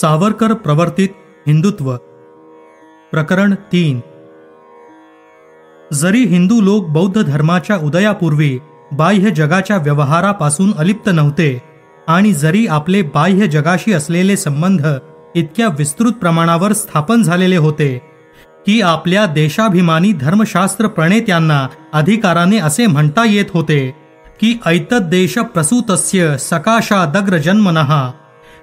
सावरकर प्रवर्तित हिंदुत्व. प्रकरण तीन. जरी हिंदू लोक बौद्ध धर्माच्या उदयापूर्वी बाह्य जगाच्या व्यवहारापासून अलिप्त नव्हते आणि जरी आपले बाह्य जगाशी असलेले संबंध इतक्या विस्तृत प्रमाणावर स्थापन झालेले होते की आपल्या देशाभिमानी धर्मशास्त्र प्रणेत्यांना अधिकाराने असे म्हणता येत होते की ऐतद देश प्रसूतस्य सकाशादग्र जन्मनः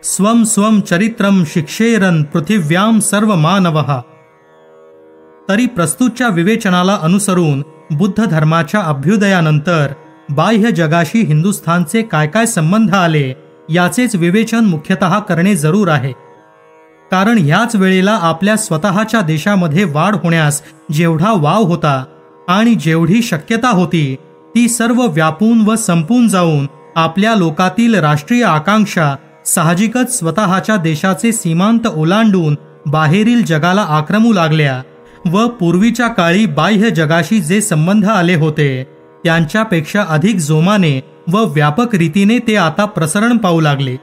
स्वम स्वम चरित्रम शिक्षेरन पृथिव्याम सर्व मानवः तरी प्रस्तुतच्या विवेचनाला अनुसरून बुद्ध धर्माच्या अभ्युदयानंतर बाह्य जगाशी हिंदुस्थानचे काय काय संबंध आले याचेच विवेचन मुख्यतः करणे जरूर आहे. कारण ह्याच वेळेला आपल्या स्वतःच्या देशामध्ये वाढ होण्यास जेवढा वाव होता आणि जेवढी शक्यता होती ती सर्व व्यापून व संपून जाऊन आपल्या लोकातील राष्ट्रीय आकांक्षा साहजिकच स्वतःच्या देशाचे सीमांत ओलांडून बाहेरील जगाला आक्रमू लागल्या व पूर्वीच्या काळी बाह्य जगाशी जे संबंध आले होते त्यांच्यापेक्षा अधिक जोमाने व व्यापक रीतीने ते आता प्रसरण पाहू लागले.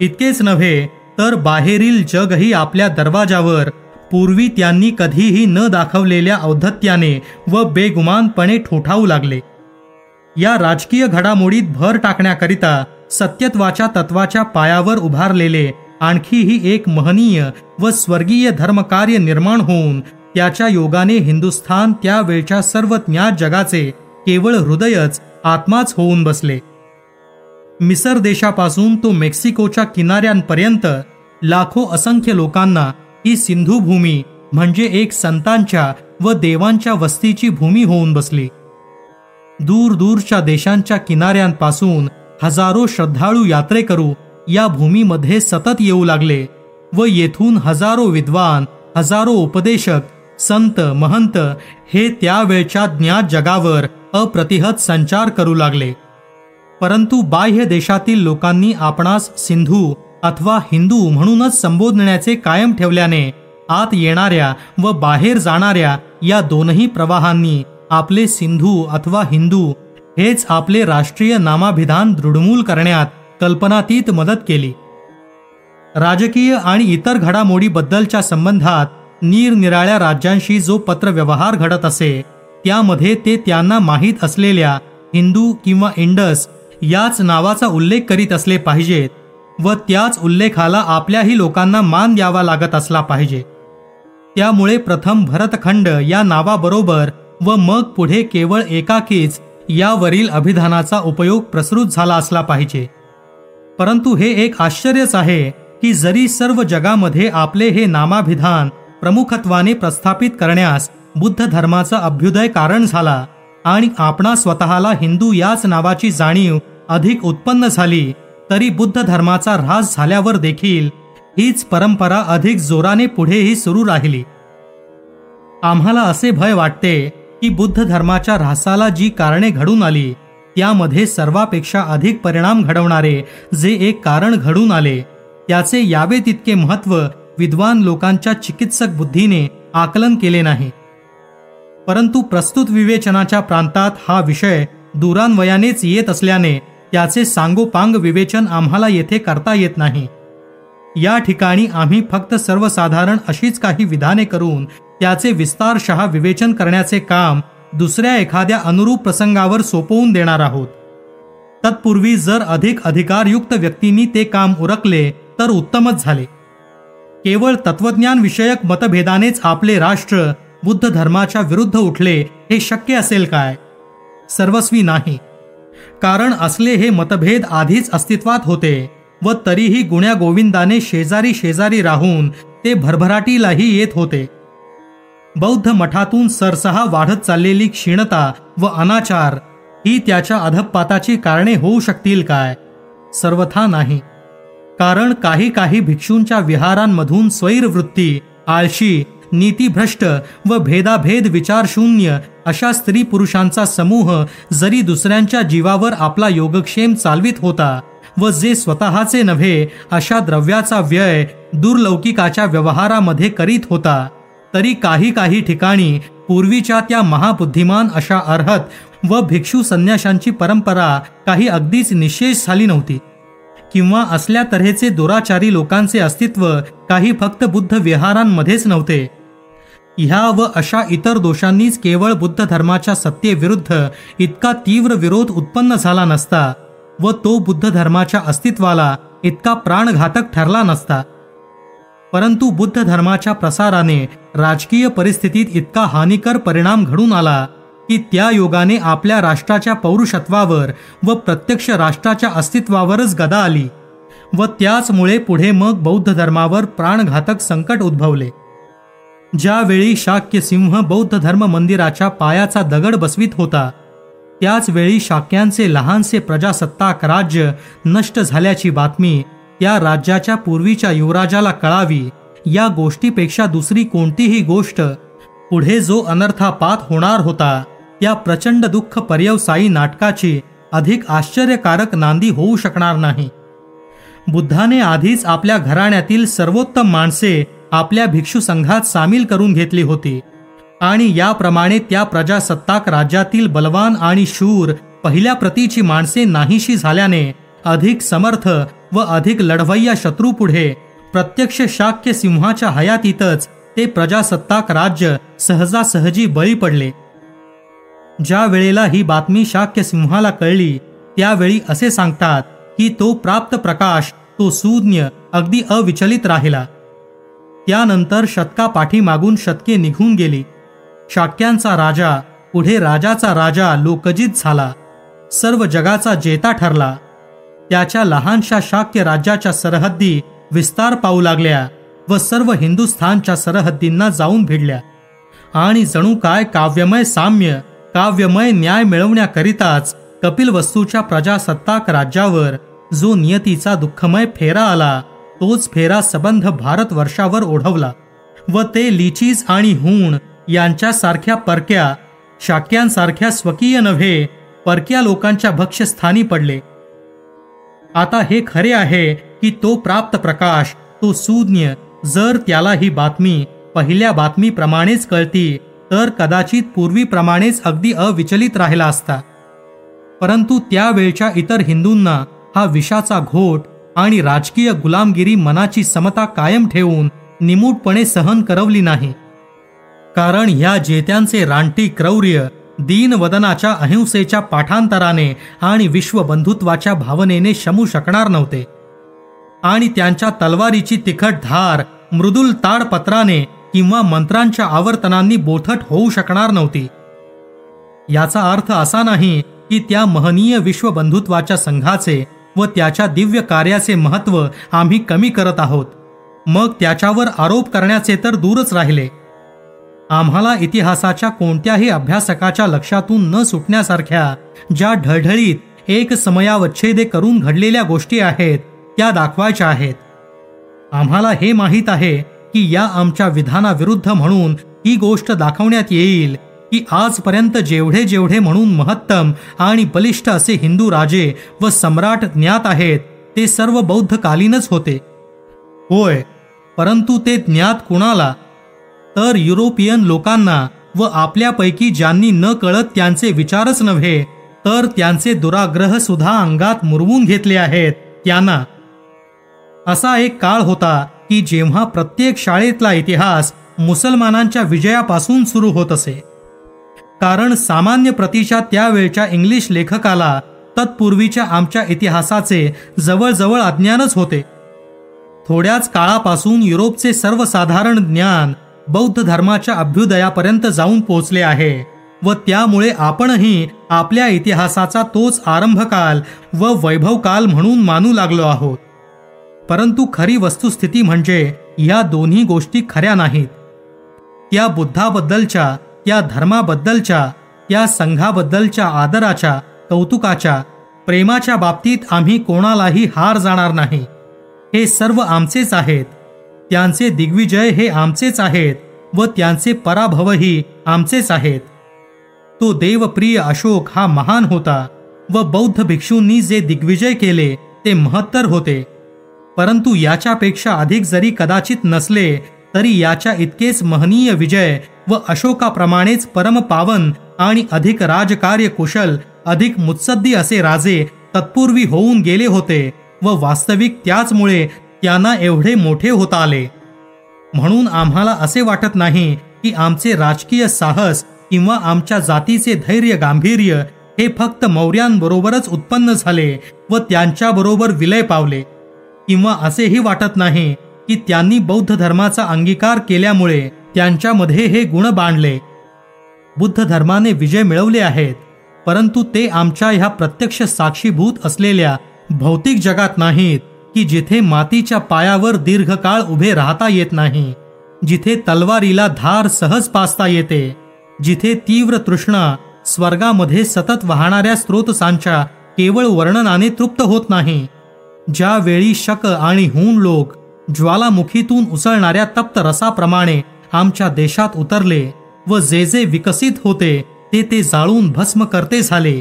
इतकेच नव्हे तर बाहेरील जगही आपल्या दरवाजावर पूर्वी त्यांनी कधीही न दाखवलेल्या औद्धत्याने व बेगुमानपणे ठोठावू लागले. या राजकीय घडामोडीत भर टाकण्याकरिता सत्यत्वाच्या तत्वाच्या पायावर उभारलेले आणखीही एक महनीय व स्वर्गीय धर्मकार्य निर्माण होऊन त्याच्या योगाने हिंदुस्थान त्यावेळच्या सर्व ज्ञात जगाचे केवळ हृदयच आत्माच होऊन बसले. मिसर देशापासून तो मेक्सिकोच्या किनाऱ्यांपर्यंत लाखो असंख्य लोकांना ही सिंधू भूमी म्हणजे एक संतांच्या व देवांच्या वस्तीची भूमी होऊन बसली. दूर दूरच्या देशांच्या किनाऱ्यांपासून हजारो श्रद्धाळू यात्रेकरू या भूमीमध्ये सतत येऊ लागले व येथून हजारो विद्वान हजारो उपदेशक संत महंत हे त्यावेळच्या ज्ञात जगावर अप्रतिहत संचार करू लागले. परंतु बाह्य देशातील लोकांनी आपणास सिंधू अथवा हिंदू म्हणूनच संबोधण्याचे कायम ठेवल्याने आत येणाऱ्या व बाहेर जाणाऱ्या या दोनही प्रवाहांनी आपले सिंधू अथवा हिंदू हेच आपले राष्ट्रीय नामाभिधान दृढमूल करण्यात कल्पनातीत मदत केली. राजकीय आणि इतर घडामोडीबद्दलच्या संबंधात निरनिराळ्या राज्यांशी जो पत्रव्यवहार घडत असे त्यामध्ये ते त्यांना माहीत असलेल्या हिंदू किंवा इंडस याच नावाचा उल्लेख करीत असले पाहिजेत व त्याच उल्लेखाला आपल्याही लोकांना मान द्यावा लागत असला पाहिजे. त्यामुळे प्रथम भरतखंड या नावाबरोबर व मग पुढे केवळ एकाकीच यावरील अभिधानाचा उपयोग प्रसृत झाला असला पाहिजे. परंतु हे एक आश्चर्यच आहे की जरी सर्व जगामध्ये आपले हे नामाभिधान प्रमुखत्वाने प्रस्थापित करण्यास बुद्ध धर्माचा अभ्युदय कारण झाला आणि आपणा स्वतःला हिंदू याच नावाची जाणीव अधिक उत्पन्न झाली तरी बुद्ध धर्माचा ऱ्हास झाल्यावर देखील हीच परंपरा अधिक जोराने पुढेही सुरू राहिली. आम्हाला असे भय वाटते की बुद्ध धर्माच्या ऱ्हासाला जी कारणे घडून आली त्यामध्ये सर्वापेक्षा अधिक परिणाम घडवणारे जे एक कारण घडून आले त्याचे यावे तितके महत्त्व विद्वान लोकांच्या चिकित्सक बुद्धीने आकलन केले नाही. परंतु प्रस्तुत विवेचनाच्या प्रांतात हा विषय दुरान्वयानेच येत असल्याने त्याचे सांगोपांग विवेचन आम्हाला येथे करता येत नाही. या ठिकाणी आम्ही फक्त सर्वसाधारण अशीच काही विधाने करून त्याचे विस्तारशः विवेचन करण्याचे काम दुसऱ्या एखाद्या अनुरूप प्रसंगावर सोपवून देणार आहोत. तत्पूर्वी जर अधिक अधिकारयुक्त व्यक्तींनी ते काम उरकले तर उत्तमच झाले. केवळ तत्वज्ञान विषयक मतभेदानेच आपले राष्ट्र बुद्ध धर्माच्या विरुद्ध उठले हे शक्य असेल काय? सर्वस्वी नाही. कारण असले हे मतभेद आधीच अस्तित्वात होते व तरीही गुण्या गोविंदाने शेजारी शेजारी राहून ते भरभराटीलाही येत होते. बौद्ध मठातून सरसहा वाढत चाललेली क्षीणता व अनाचार ही त्याच्या अधपाताची कारणे होऊ शकतील काय? सर्वथा नाही. कारण काही काही भिक्षूंच्या विहारांमधून स्वैरवृत्ती आळशी नीतीभ्रष्ट व भेदाभेद विचारशून्य अशा स्त्री पुरुषांचा समूह जरी दुसऱ्यांच्या जीवावर आपला योगक्षेम चालवित होता व जे स्वतःचे नव्हे अशा द्रव्याचा व्यय दुर्लौकिकाच्या व्यवहारामध्ये करीत होता तरी काही काही ठिकाणी पूर्वीच्या त्या महाबुद्धिमान अशा अर्हत व भिक्षू संन्याशांची परंपरा काही अगदीच निशेष झाली नव्हती. किंवा असल्या तऱ्हेचे दुराचारी लोकांचे अस्तित्व काही फक्त बुद्ध विहारांमध्येच नव्हते. ह्या व अशा इतर दोषांनीच केवळ बुद्ध धर्माच्या सत्तेविरुद्ध इतका तीव्र विरोध उत्पन्न झाला नसता व तो बुद्ध धर्माच्या अस्तित्वाला इतका प्राणघातक ठरला नसता. परंतु बुद्ध धर्माच्या प्रसाराने राजकीय परिस्थितीत इतका हानिकर परिणाम घडून आला की त्या योगाने आपल्या राष्ट्राच्या पौरुषत्वावर व प्रत्यक्ष राष्ट्राच्या अस्तित्वावरच गदा आली व त्याचमुळे पुढे मग बौद्ध धर्मावर प्राणघातक संकट उद्भवले. ज्यावेळी शाक्य सिंह बौद्ध धर्म मंदिराच्या पायाचा दगड बसवीत होता त्याचवेळी शाक्यांचे लहानसे प्रजासत्ताक राज्य नष्ट झाल्याची बातमी या राज्याच्या पूर्वीच्या युवराजाला कळावी या गोष्टीपेक्षा दुसरी कोणतीही गोष्ट पुढे जो अनर्थापात होणार होता या प्रचंड दुःख पर्यवसायी नाटकाची अधिक आश्चर्यकारक नांदी होऊ शकणार नाही. बुद्धाने आधीच आपल्या घराण्यातील सर्वोत्तम माणसे आपल्या भिक्षू संघात सामील करून घेतली होती आणि याप्रमाणे त्या प्रजासत्ताक राज्यातील बलवान आणि शूर पहिल्या प्रतीची माणसे नाहीशी झाल्याने अधिक समर्थ व अधिक लढवय्या शत्रूपुढे प्रत्यक्ष शाक्य सिंहाच्या हयातीतच ते प्रजासत्ताक राज्य सहजासहजी बळी पडले. ज्या वेळेला ही बातमी शाक्य सिंहाला कळली त्यावेळी असे सांगतात की तो प्राप्त प्रकाश तो सुज्ञ अगदी अविचलित राहिला. त्यानंतर शतका पाठीमागून शतके निघून गेली. शाक्यांचा राजा पुढे राजाचा राजा लोकजित झाला. सर्व जगाचा जेता ठरला. त्याच्या लहानशा शाक्य राज्याच्या सरहद्दी विस्तार पाहू लागल्या व सर्व हिंदुस्थानच्या सरहद्दींना जाऊन भिडल्या. आणि जणू काय काव्यमय साम्य काव्यमय न्याय मिळवण्याकरिताच कपिल वस्तूच्या प्रजासत्ताक राज्यावर जो नियतीचा दुःखमय फेरा आला तोच फेरा सबंध भारतवर्षावर ओढवला व ते लिचीज आणि हूण यांच्यासारख्या परक्या शाक्यांसारख्या स्वकीय नव्हे परक्या लोकांच्या भक्ष्यस्थानी पडले. आता हे खरे आहे की तो प्राप्त प्रकाश तो सुज्ञ जर त्याला ही बातमी पहिल्या बातमीप्रमाणेच कळती तर कदाचित पूर्वीप्रमाणेच अगदी अविचलित राहिला असता. परंतु त्यावेळच्या इतर हिंदूंना हा विषाचा घोट आणि राजकीय गुलामगिरी मनाची समता कायम ठेवून निमूटपणे सहन करवली नाही. कारण ह्या जेत्यांचे रानटी क्रौर्य दीनवदनाच्या अहिंसेच्या पाठांतराने आणि विश्वबंधुत्वाच्या भावनेने शमू शकणार नव्हते. आणि त्यांच्या तलवारीची तिखट धार मृदुल ताडपत्राने किंवा मंत्रांच्या आवर्तनांनी बोथट होऊ शकणार नव्हती. याचा अर्थ असा नाही की त्या महनीय विश्वबंधुत्वाच्या संघाचे व त्याच्या दिव्य कार्याचे महत्त्व आम्ही कमी करत आहोत. मग त्याच्यावर आरोप करण्याचे तर दूरच राहिले. आम्हाला इतिहासाच्या कोणत्याही अभ्यासकाच्या लक्षातून न सुटण्यासारख्या ज्या ढळढळीत एक समयावच्छेदे करून घडलेल्या गोष्टी आहेत त्या दाखवायच्या आहेत. आम्हाला हे माहीत आहे की या आमच्या विधानाविरुद्ध म्हणून ही गोष्ट दाखवण्यात येईल की आजपर्यंत जेवढे जेवढे म्हणून महत्तम आणि बलिष्ठ असे हिंदू राजे व सम्राट ज्ञात आहेत ते सर्व बौद्धकालीनच होते. होय परंतु ते ज्ञात कुणाला तर युरोपियन लोकांना व आपल्यापैकी ज्यांनी न कळत त्यांचे विचारच नव्हे तर त्यांचे दुराग्रह सुद्धा अंगात मुरवून घेतले आहेत त्यांना. असा एक काळ होता की जेव्हा प्रत्येक शाळेतला इतिहास मुसलमानांच्या विजयापासून सुरू होत असे. कारण सामान्य प्रतीच्या त्यावेळच्या इंग्लिश लेखकाला तत्पूर्वीच्या आमच्या इतिहासाचे जवळजवळ अज्ञानच होते. थोड्याच काळापासून युरोपचे सर्वसाधारण ज्ञान बौद्ध धर्माच्या अभ्युदयापर्यंत जाऊन पोचले आहे व त्यामुळे आपणही आपल्या इतिहासाचा तोच आरंभकाल व वैभवकाल म्हणून मानू लागलो आहोत. परंतु खरी वस्तुस्थिती म्हणजे या दोन्ही गोष्टी खऱ्या नाहीत. त्या बुद्धाबद्दलच्या त्या धर्माबद्दलच्या त्या संघाबद्दलच्या आदराच्या कौतुकाच्या प्रेमाच्या बाबतीत आम्ही कोणालाही हार जाणार नाही. हे सर्व आमचेच आहेत. त्यांचे दिग्विजय हे आमचेच आहेत व त्यांचे पराभवही आमचेच आहेत. तो देवप्रिय अशोक हा महान होता व बौद्ध भिक्षूंनी जे दिग्विजय केले ते महत्तर होते. परंतु याच्यापेक्षा अधिक जरी कदाचित नसले तरी याच्या इतकेच महनीय विजय व अशोकाप्रमाणेच परमपावन आणि अधिक राजकार्य कुशल अधिक मुत्सद्दी असे राजे तत्पूर्वी होऊन गेले होते व वास्तविक त्याचमुळे त्यांना एवढे मोठे होता आले. म्हणून आम्हाला असे वाटत नाही की आमचे राजकीय साहस किंवा आमच्या जातीचे धैर्य गांभीर्य हे फक्त मौर्यांबरोबरच उत्पन्न झाले व त्यांच्याबरोबर विलय पावले. किंवा असेही वाटत नाही की त्यांनी बौद्ध धर्माचा अंगीकार केल्यामुळे त्यांच्यामध्ये हे गुण बांधले. बुद्ध धर्माने विजय मिळवले आहेत परंतु ते आमच्या ह्या प्रत्यक्ष साक्षीभूत असलेल्या भौतिक जगात नाहीत. की जिथे मातीच्या पायावर दीर्घकाळ उभे राहता येत नाही जिथे तलवारीला धार सहज पासता येते जिथे तीव्र तृष्णा स्वर्गामध्ये सतत वाहणाऱ्या स्रोतसांच्या केवळ वर्णनाने तृप्त होत नाही ज्यावेळी शक आणि हून लोक ज्वालामुखीतून उसळणाऱ्या तप्त रसाप्रमाणे आमच्या देशात उतरले व जे जे विकसित होते ते ते जाळून भस्म करते झाले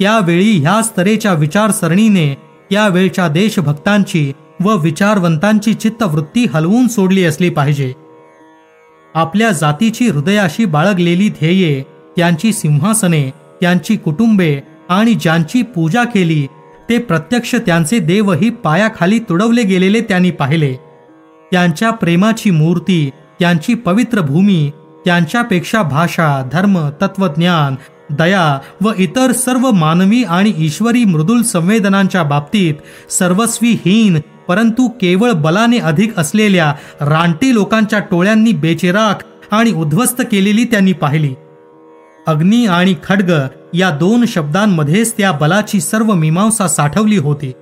त्यावेळी ह्याच तऱ्हेच्या विचारसरणीने त्यावेळच्या देशभक्तांची व विचारवंतांची चित्तवृत्ती हलवून सोडली असली पाहिजे. आपल्या जातीची हृदयाशी बाळगलेली ध्येये त्यांची सिंहासने त्यांची कुटुंबे आणि ज्यांची पूजा केली ते प्रत्यक्ष त्यांचे देवही पायाखाली तुडवले गेलेले त्यांनी पाहिले. त्यांच्या प्रेमाची मूर्ती त्यांची पवित्र भूमी त्यांच्यापेक्षा भाषा धर्म तत्वज्ञान दया व इतर सर्व मानवी आणि ईश्वरी मृदुल संवेदनांच्या बाबतीत सर्वस्वीहीन परंतु केवळ बलाने अधिक असलेल्या रानटी लोकांच्या टोळ्यांनी बेचेराख आणि उद्ध्वस्त केलेली त्यांनी पाहिली. अग्नी आणि खड्ग या दोन शब्दांमध्येच त्या बलाची सर्व मीमांसा साठवली होती.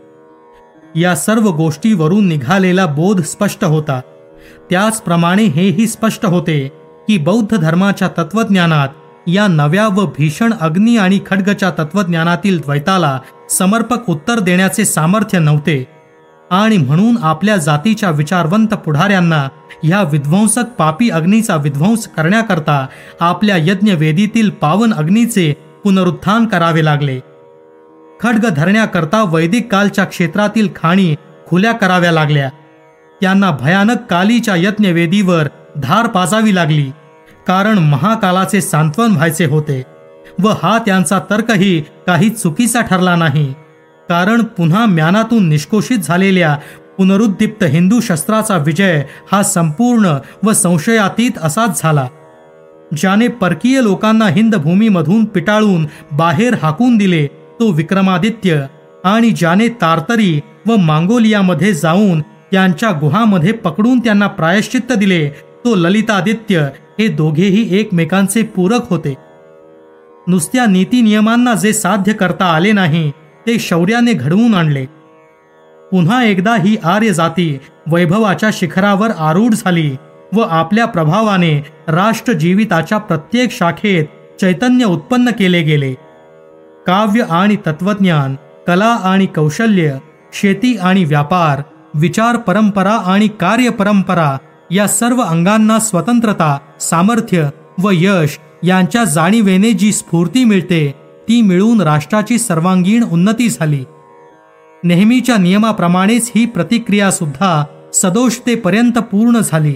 या सर्व गोष्टीवरून निघालेला बोध स्पष्ट होता. त्याचप्रमाणे हेही स्पष्ट होते की बौद्ध धर्माच्या तत्वज्ञानात या नव्या व भीषण अग्नी आणि खड्गच्या तत्वज्ञानातील द्वैताला समर्पक उत्तर देण्याचे सामर्थ्य नव्हते. आणि म्हणून आपल्या जातीच्या विचारवंत पुढाऱ्यांना ह्या विध्वंसक पापी अग्नीचा विध्वंस करण्याकरता आपल्या यज्ञवेदीतील पावन अग्नीचे पुनरुत्थान करावे लागले. खड्ग धरण्याकरता वैदिक कालच्या क्षेत्रातील खाणी खुल्या कराव्या लागल्या. त्यांना भयानक कालीच्या यज्ञवेदीवर धार पाजावी लागली. कारण महाकालाचे सांत्वन व्हायचे होते व हा त्यांचा तर्कही काही चुकीचा ठरला नाही. कारण पुन्हा म्यानातून निष्कोषित झालेल्या पुनरुद्दीप्त हिंदू शस्त्राचा विजय हा संपूर्ण व संशयातीत असाच झाला. ज्याने परकीय लोकांना हिंद भूमीमधून पिटाळून बाहेर हाकून दिले तो विक्रमादित्य आणि ज्याने तारतरी व मांगोलियामध्ये जाऊन त्यांच्या गुहामध्ये पकडून त्यांना प्रायश्चित्त दिले तो ललितादित्य हे दोघेही एकमेकांचे पूरक होते. नुसत्या नीती नियमांना जे साध्य करता आले नाही ते शौर्याने घडवून आणले. पुन्हा एकदा ही आर्य जाती वैभवाच्या शिखरावर आरूढ झाली व आपल्या प्रभावाने राष्ट्र जीविताच्या प्रत्येक शाखेत चैतन्य उत्पन्न केले गेले. काव्य आणि तत्वज्ञान कला आणि कौशल्य शेती आणि व्यापार विचार परंपरा आणि कार्य परंपरा या सर्व अंगांना स्वतंत्रता सामर्थ्य व यश यांच्या जाणीवेने जी स्फूर्ती मिळते ती मिळून राष्ट्राची सर्वांगीण उन्नती झाली. नेहमीच्या नियमाप्रमाणेच ही प्रतिक्रिया सुद्धा सदोषतेपर्यंत पूर्ण झाली.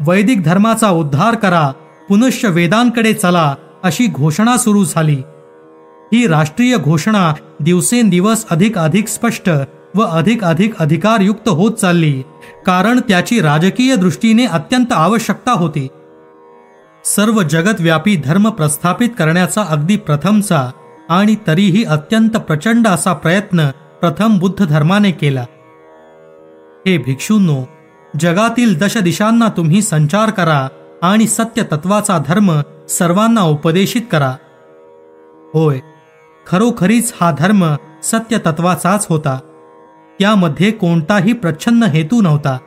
वैदिक धर्माचा उद्धार करा पुनश्च वेदांकडे चला अशी घोषणा सुरू झाली. ही राष्ट्रीय घोषणा दिवसेंदिवस अधिक अधिक स्पष्ट व अधिक अधिक अधिकारयुक्त होत चालली. कारण त्याची राजकीय दृष्टीने अत्यंत आवश्यकता होती. सर्व जगतव्यापी धर्म प्रस्थापित करण्याचा अगदी प्रथमचा आणि तरीही अत्यंत प्रचंड असा प्रयत्न प्रथम बुद्ध धर्माने केला. हे भिक्षूंनो जगातील दश दिशांना तुम्ही संचार करा आणि सत्य तत्वाचा धर्म सर्वांना उपदेशित करा. होय खरोखरीच हा धर्म सत्य तत्वाचाच होता. त्यामध्ये कोणताही प्रच्छन्न हेतू नव्हता.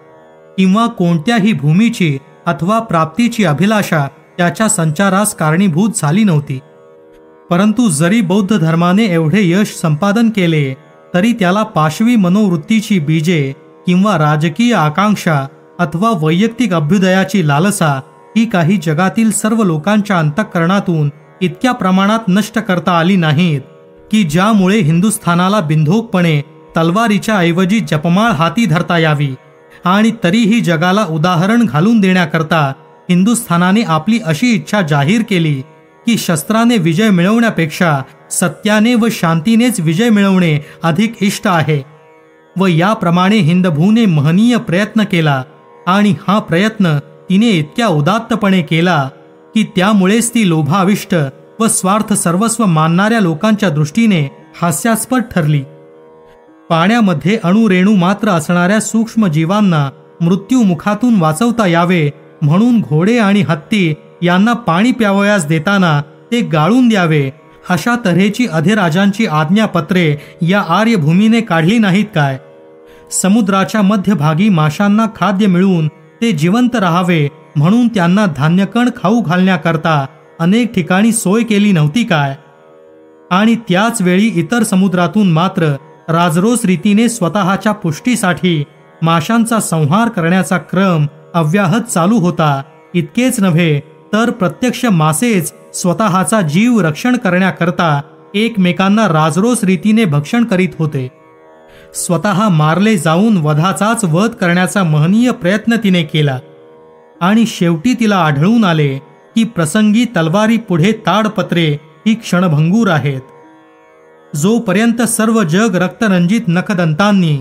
किंवा कोणत्याही भूमीची अथवा प्राप्तीची अभिलाषा त्याच्या संचारास कारणीभूत झाली नव्हती. परंतु जरी बौद्ध धर्माने एवढे यश संपादन केले तरी त्याला पाशवी मनोवृत्तीची बीजे किंवा राजकीय आकांक्षा अथवा वैयक्तिक अभ्युदयाची लालसा ही काही जगातील सर्व लोकांच्या अंतःकरणातून इतक्या प्रमाणात नष्ट करता आली नाहीत की ज्यामुळे हिंदुस्थानाला बिंधोकपणे तलवारीच्या ऐवजी जपमाळ हाती धरता यावी. आणि तरीही जगाला उदाहरण घालून देण्याकरता हिंदुस्थानाने आपली अशी इच्छा जाहीर केली की शस्त्राने विजय मिळवण्यापेक्षा सत्याने व शांतीनेच विजय मिळवणे अधिक इष्ट आहे. व याप्रमाणे हिंदभूने महनीय प्रयत्न केला आणि हा प्रयत्न तिने इतक्या उदात्तपणे केला की त्यामुळेच ती लोभाविष्ट व स्वार्थ सर्वस्व मानणाऱ्या लोकांच्या दृष्टीने हास्यास्पद ठरली. पाण्यामध्ये अणुरेणू मात्र असणाऱ्या सूक्ष्म जीवांना मृत्यूमुखातून वाचवता यावे म्हणून घोडे आणि हत्ती यांना पाणी प्यावयास देताना ते गाळून द्यावे. अशा तऱ्हेची अधिराजांची आज्ञापत्रे या आर्यभूमीने काढली नाहीत काय? समुद्राच्या मध्यभागी माशांना खाद्य मिळून ते जिवंत राहावे म्हणून त्यांना धान्यकण खाऊ घालण्याकरता अनेक ठिकाणी सोय केली नव्हती काय? आणि त्याच वेळी इतर समुद्रातून मात्र राजरोस रीतीने स्वतःच्या पुष्टीसाठी माशांचा संहार करण्याचा क्रम अव्याहत चालू होता. इतकेच नव्हे तर प्रत्यक्ष मासेच स्वतःचा जीव रक्षण करण्याकरता एकमेकांना राजरोस रीतीने भक्षण करीत होते. स्वतः मारले जाऊन वधाचाच वध करण्याचा महनीय प्रयत्न तिने केला. आणि शेवटी तिला आढळून आले की प्रसंगी तलवारी पुढे ताडपत्रे ही क्षणभंगूर आहेत. जोपर्यंत सर्व जग रक्तरंजित नखदंतांनी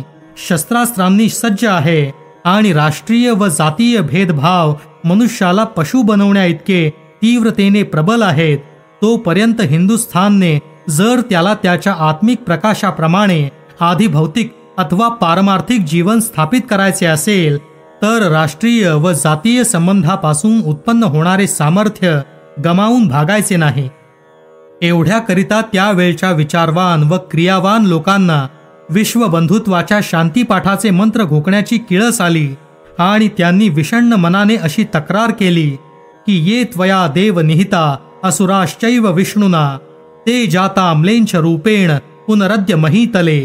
शस्त्रास्त्रांनी सज्ज आहे आणि राष्ट्रीय व जातीय भेदभाव मनुष्याला पशु बनवण्या इतके तीव्रतेने प्रबल आहेत तोपर्यंत हिंदुस्थानने जर त्याला त्याच्या आत्मिक प्रकाशाप्रमाणे आधी भौतिक अथवा पारमार्थिक जीवन स्थापित करायचे असेल तर राष्ट्रीय व जातीय संबंधापासून उत्पन्न होणारे सामर्थ्य गमावून भागायचे नाही. एवढ्याकरिता त्यावेळच्या विचारवान व क्रियावान लोकांना विश्वबंधुत्वाच्या शांतीपाठाचे मंत्र घोकण्याची किळस आली आणि त्यांनी विषण्ण मनाने अशी तक्रार केली की ये त्वया देव निहिता असुराश्चैव विष्णुना ते जाता अम्लेंच रूपेण पुनरद्य महीतले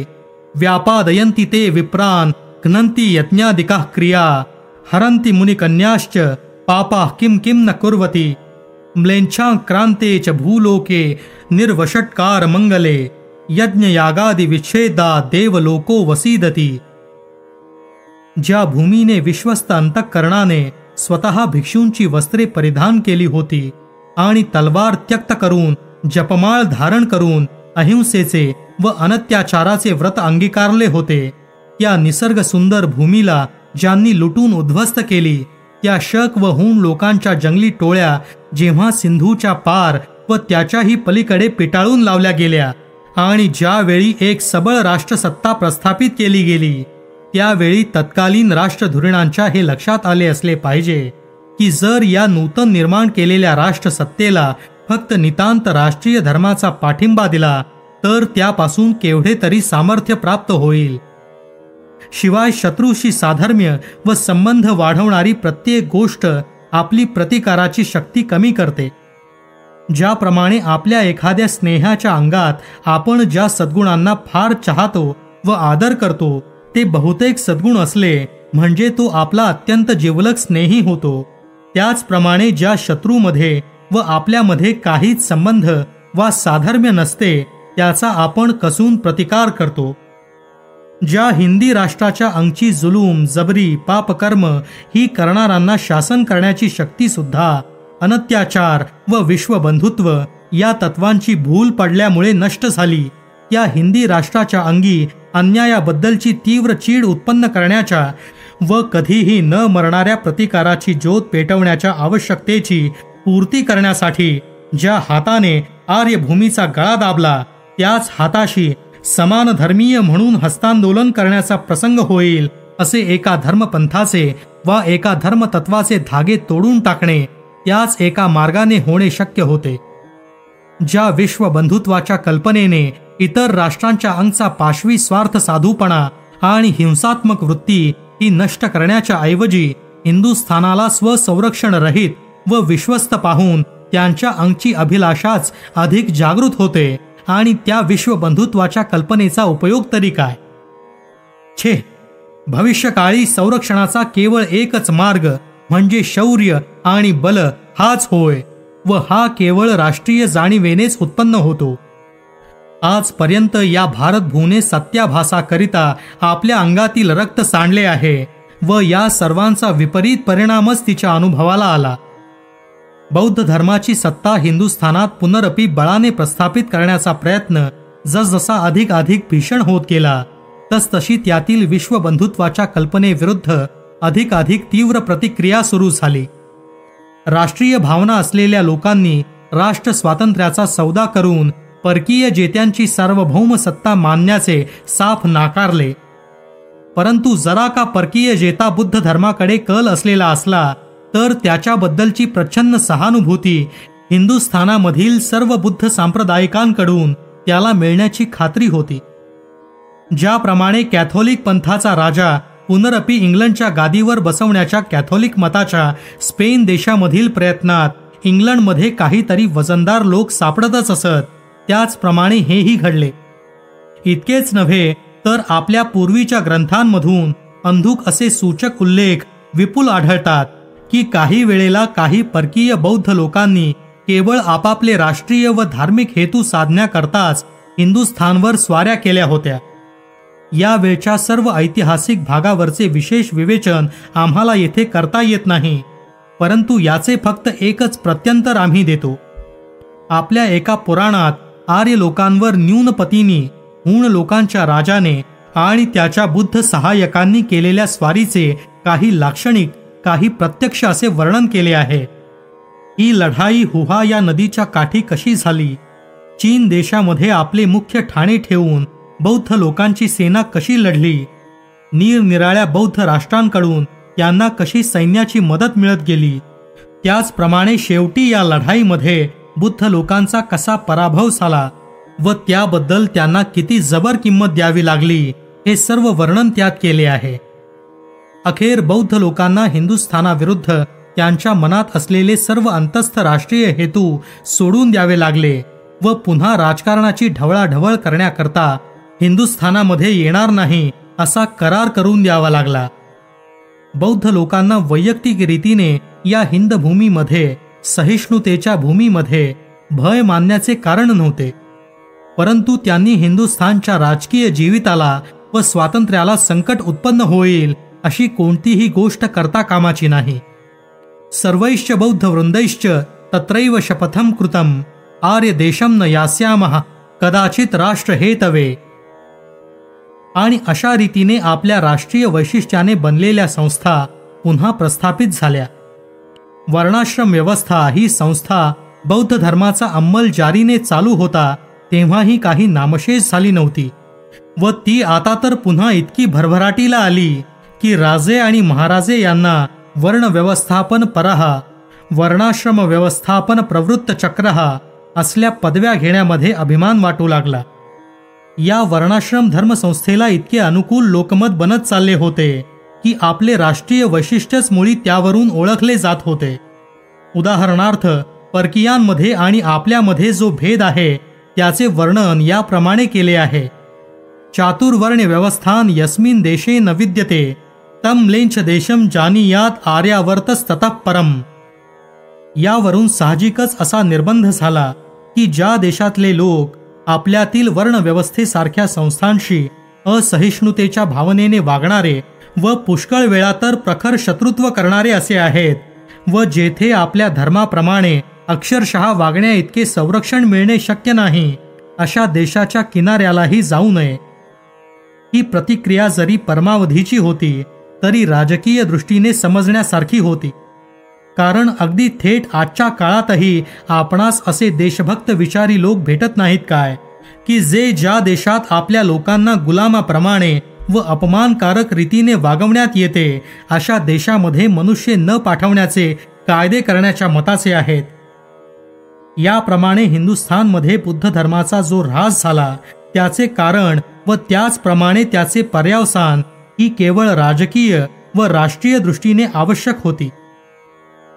व्यापादयन्ति ते विप्रान घ्नंती यज्ञादिकाः क्रिया हरन्ति मुनिकन्याश्च पापाः किं किं न कुर्वती म्लेच्छाक्रान्ते च भूलोके निर्वषट्कार मंगले यज्ञयागादि विच्छेदा देवलोको वसीदती ज्या भूमीने विश्वस्त अंतःकरणाने स्वतः भिक्षूंची वस्त्रे परिधान केली होती आणि तलवार त्यक्त करून जपमाळ धारण करून अहिंसेचे व अनत्याचाराचे व्रत अंगीकारले होते या निसर्ग सुंदर भूमीला ज्यांनी लुटून उद्ध्वस्त केली त्या शक व हुण लोकांच्या जंगली टोळ्या जेव्हा सिंधूच्या पार व त्याच्याही पलीकडे पिटाळून लावल्या गेल्या. आणि ज्यावेळी एक सबळ राष्ट्रसत्ता प्रस्थापित केली गेली त्यावेळी तत्कालीन राष्ट्रधुरीणांच्या हे लक्षात आले असले पाहिजे की जर या नूतन निर्माण केलेल्या राष्ट्रसत्तेला फक्त नितांत राष्ट्रीय धर्माचा पाठिंबा दिला तर त्यापासून केवढे तरी सामर्थ्य प्राप्त होईल. शिवाय शत्रूशी साधर्म्य व संबंध वाढवणारी प्रत्येक गोष्ट आपली प्रतिकाराची शक्ती कमी करते. ज्याप्रमाणे आपल्या एखाद्या स्नेहाच्या अंगात आपण ज्या सद्गुणांना फार चाहतो व आदर करतो ते बहुतेक सद्गुण असले म्हणजे तो आपला अत्यंत जिवलक स्नेही होतो. त्याचप्रमाणे ज्या शत्रूमध्ये व आपल्यामध्ये काहीच संबंध वा साधर्म्य नसते त्याचा आपण कसून प्रतिकार करतो. ज्या हिंदी राष्ट्राच्या अंगची जुलूम जबरी पापकर्म ही करणाऱ्यांना शासन करण्याची शक्ती सुद्धा अनत्याचार व विश्वबंधुत्व या तत्वांची भूल पडल्यामुळे नष्ट झाली. या हिंदी राष्ट्राच्या अंगी अन्यायाबद्दलची तीव्र चीड उत्पन्न करण्याच्या व कधीही न मरणाऱ्या प्रतिकाराची ज्योत पेटवण्याच्या आवश्यकतेची पूर्ती करण्यासाठी ज्या हाताने आर्यभूमीचा गळा दाबला त्याच हाताशी समान धर्मीय म्हणून हस्तांदोलन करण्याचा प्रसंग होईल असे एका धर्मपंथाचे वा एका धर्मतत्वाचे धागे तोडून टाकणे त्याच एका मार्गाने होणे शक्य होते. ज्या विश्वबंधुत्वाच्या कल्पनेने इतर राष्ट्रांच्या अंगचा पाशवी स्वार्थ साधूपणा आणि हिंसात्मक वृत्ती ही नष्ट करण्याच्या ऐवजी हिंदुस्थानाला स्वसंरक्षण रहित व विश्वस्त पाहून त्यांच्या अंगची अभिलाषाच अधिक जागृत होते. आणि त्या विश्वबंधुत्वाच्या कल्पनेचा उपयोग तरी काय? छे भविष्यकाळी संरक्षणाचा केवळ एकच मार्ग म्हणजे शौर्य आणि बल हाच होय व हा केवळ राष्ट्रीय जाणीवेनेच उत्पन्न होतो. आजपर्यंत या भारतभूने सत्याभासाकरिता आपल्या अंगातील रक्त सांडले आहे व या सर्वांचा विपरीत परिणामच तिच्या अनुभवाला आला. बौद्ध धर्माची सत्ता हिंदुस्थानात पुनरपी बळाने प्रस्थापित करण्याचा प्रयत्न जसजसा अधिक अधिक भीषण होत गेला तसतशी त्यातील विश्वबंधुत्वाच्या कल्पनेविरुद्ध अधिकाधिक तीव्र प्रतिक्रिया सुरू झाली. राष्ट्रीय भावना असलेल्या लोकांनी राष्ट्र स्वातंत्र्याचा सौदा करून परकीय जेत्यांची सार्वभौम सत्ता मानण्याचे साफ नाकारले. परंतु जरा का परकीय जेता बुद्ध धर्माकडे कल असलेला असला तर त्याच्याबद्दलची प्रचन्न सहानुभूती हिंदुस्थानामधील सर्व बुद्ध सांप्रदायिकांकडून त्याला मिळण्याची खात्री होती. ज्याप्रमाणे कॅथोलिक पंथाचा राजा पुनरपी इंग्लंडच्या गादीवर बसवण्याच्या कॅथोलिक मताच्या स्पेन देशामधील प्रयत्नात इंग्लंडमध्ये काहीतरी वजनदार लोक सापडतच असत त्याचप्रमाणे हेही घडले. इतकेच नव्हे तर आपल्या पूर्वीच्या ग्रंथांमधून अंधुक असे सूचक उल्लेख विपुल आढळतात. की काही वेळेला काही परकीय बौद्ध लोकांनी केवळ आपापले राष्ट्रीय व धार्मिक हेतू साधण्याकरताच हिंदुस्थानवर स्वाऱ्या केल्या होत्या. या वेळच्या सर्व ऐतिहासिक भागावरचे विशेष विवेचन आम्हाला येथे करता येत नाही परंतु याचे फक्त एकच प्रत्यंतर आम्ही देतो. आपल्या एका पुराणात आर्य लोकांवर न्यूनपतीनी हूण लोकांच्या राजाने आणि त्याच्या बुद्ध सहाय्यकांनी केलेल्या स्वारीचे काही लाक्षणिक काही प्रत्यक्ष असे वर्णन केले आहे. ही लढाई हुहा या नदीच्या काठी कशी झाली? चीन देशामध्ये आपले मुख्य ठाणे ठेवून बौद्ध लोकांची सेना कशी लढली? निरनिराळ्या बौद्ध राष्ट्रांकडून त्यांना कशी सैन्याची मदत मिळत गेली? त्याचप्रमाणे शेवटी या लढाईमध्ये बुद्ध लोकांचा कसा पराभव झाला व त्याबद्दल त्यांना किती जबर किंमत द्यावी लागली हे सर्व वर्णन त्यात केले आहे. अखेर बौद्ध लोकांना हिंदुस्थानाविरुद्ध त्यांच्या मनात असलेले सर्व अंतस्थ राष्ट्रीय हेतू सोडून द्यावे लागले व पुन्हा राजकारणाची ढवळाढवळ करण्याकरता हिंदुस्थानामध्ये येणार नाही असा करार करून द्यावा लागला. बौद्ध लोकांना वैयक्तिक रीतीने या हिंद भूमीमध्ये सहिष्णुतेच्या भूमीमध्ये भय मानण्याचे कारण नव्हते. परंतु त्यांनी हिंदुस्थानच्या राजकीय जीविताला व स्वातंत्र्याला संकट उत्पन्न होईल अशी कोणतीही गोष्ट करता कामाची नाही. सर्वैश्च बौद्ध वृंदैश्च तत्रैव शपथम कृतम आर्य देशम न यास्यामः कदाचित राष्ट्र हे तवे आणि अशा रीतीने आपल्या राष्ट्रीय वैशिष्ट्याने बनलेल्या संस्था पुन्हा प्रस्थापित झाल्या. वर्णाश्रम व्यवस्था ही संस्था बौद्ध धर्माचा अंमल जारीने चालू होता तेव्हाही काही नामशेष झाली नव्हती. व ती आता तर पुन्हा इतकी भरभराटीला आली. की राजे आणि महाराजे यांना वर्ण व्यवस्थापन परहा वर्णाश्रम व्यवस्थापन प्रवृत्त चक्रहा असल्या पदव्या घेण्यामध्ये अभिमान वाटू लागला. या वर्णाश्रम धर्मसंस्थेला इतके अनुकूल लोकमत बनत चालले होते की आपले राष्ट्रीय वैशिष्ट्यच मुळी त्यावरून ओळखले जात होते. उदाहरणार्थ परकीयांमध्ये आणि आपल्यामध्ये जो भेद आहे त्याचे वर्णन याप्रमाणे केले आहे. चातुर्वर्ण व्यवस्थान यस्मिन देशे न विद्यते तम लेंच देशम जानियात आर्यावर्तस्ततः परम। यावरून साहजिकच असा निर्बंध झाला की ज्या देशातले लोक आपल्यातील वर्णव्यवस्थेसारख्या संस्थांशी असहिष्णुतेच्या भावनेने वागणारे व पुष्कळ वेळा तर प्रखर शत्रुत्व करणारे असे आहेत व जेथे आपल्या धर्माप्रमाणे अक्षरशः वागण्या इतके संरक्षण मिळणे शक्य नाही अशा देशाच्या किनाऱ्यालाही जाऊ नये. ही प्रतिक्रिया जरी परमावधीची होती तरी राजकीय दृष्टीने समजण्यासारखी होती. कारण अगदी थेट आजच्या काळातही आपणास असे देशभक्त विचारी लोक भेटत नाहीत काय? की जे ज्या देशात आपल्या लोकांना गुलामाप्रमाणे व अपमानकारक रीतीने वागवण्यात येते अशा देशामध्ये मनुष्य न पाठवण्याचे कायदे करण्याच्या मताचे आहेत. याप्रमाणे हिंदुस्थानमध्ये बुद्ध धर्माचा जो ऱ्हास झाला त्याचे कारण व त्याचप्रमाणे त्याचे पर्यावसान ही केवळ राजकीय व राष्ट्रीय दृष्टीने आवश्यक होती.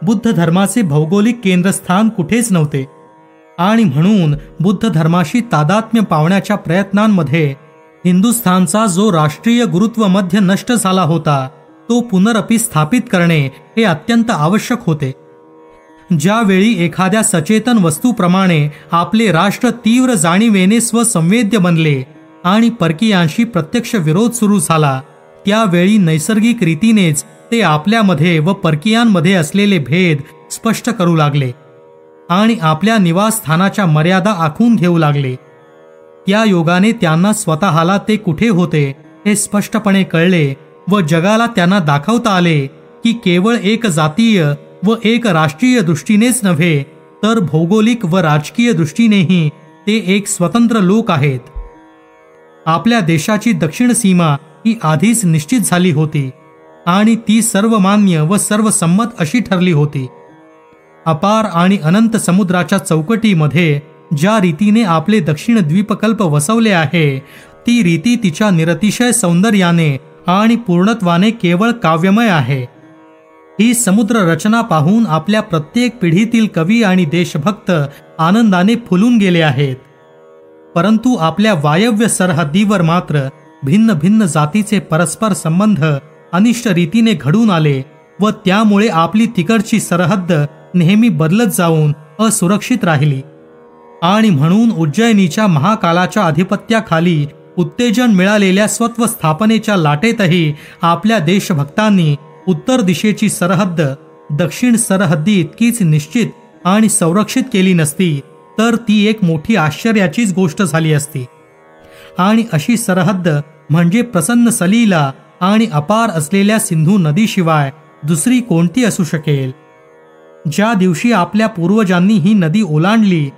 बुद्ध धर्माचे भौगोलिक केंद्रस्थान कुठेच नव्हते. आणि म्हणून बुद्ध धर्माशी तादात्म्य पावण्याच्या प्रयत्नांमध्ये हिंदुस्थानचा जो राष्ट्रीय गुरुत्व मध्य नष्ट झाला होता तो पुनरपी स्थापित करणे हे अत्यंत आवश्यक होते. ज्यावेळी एखाद्या सचेतन वस्तूप्रमाणे आपले राष्ट्र तीव्र जाणीवेने स्वसंवेद्य बनले आणि परकीयांशी प्रत्यक्ष विरोध सुरू झाला त्यावेळी नैसर्गिक रीतीनेच ते आपल्यामध्ये व परकीयांमध्ये असलेले भेद स्पष्ट करू लागले आणि आपल्या निवासस्थानाच्या मर्यादा आखून घेऊ लागले. त्या योगाने त्यांना स्वतःला ते कुठे होते हे स्पष्टपणे कळले व जगाला त्यांना दाखवता आले की केवळ एक जातीय व एक राष्ट्रीय दृष्टीनेच नव्हे तर भौगोलिक व राजकीय दृष्टीनेही ते एक स्वतंत्र लोक आहेत. आपल्या देशाची दक्षिण सीमा ही आधीच निश्चित झाली होती आणि ती सर्वमान्य व सर्वसंमत अशी ठरली होती. अपार आणि अनंत समुद्राच्या चौकटीमध्ये ज्या रीतीने आपले दक्षिण द्वीपकल्प वसवले आहे ती रीती तिच्या निरतिशय सौंदर्याने आणि पूर्णत्वाने केवळ काव्यमय आहे. ही समुद्र रचना पाहून आपल्या प्रत्येक पिढीतील कवी आणि देशभक्त आनंदाने फुलून गेले आहेत. परंतु आपल्या वायव्य सरहद्दीवर मात्र भिन्न भिन्न जातीचे परस्पर संबंध अनिष्ट रीतीने घडून आले व त्यामुळे आपली तिकडची सरहद्द नेहमी बदलत जाऊन असुरक्षित राहिली. आणि म्हणून उज्जयिनीच्या महाकालाच्या अधिपत्याखाली उत्तेजन मिळालेल्या स्वत्व स्थापनेच्या लाटेतही आपल्या देशभक्तांनी उत्तर दिशेची सरहद्द दक्षिण सरहद्दी इतकीच निश्चित आणि संरक्षित केली नसती तर ती एक मोठी आश्चर्याचीच गोष्ट झाली असती. आणि अशी सरहद्द म्हणजे प्रसन्न सलीला आणि अपार असलेल्या सिंधू नदीशिवाय दुसरी कोणती असू शकेल? ज्या दिवशी आपल्या पूर्वजांनी ही नदी ओलांडली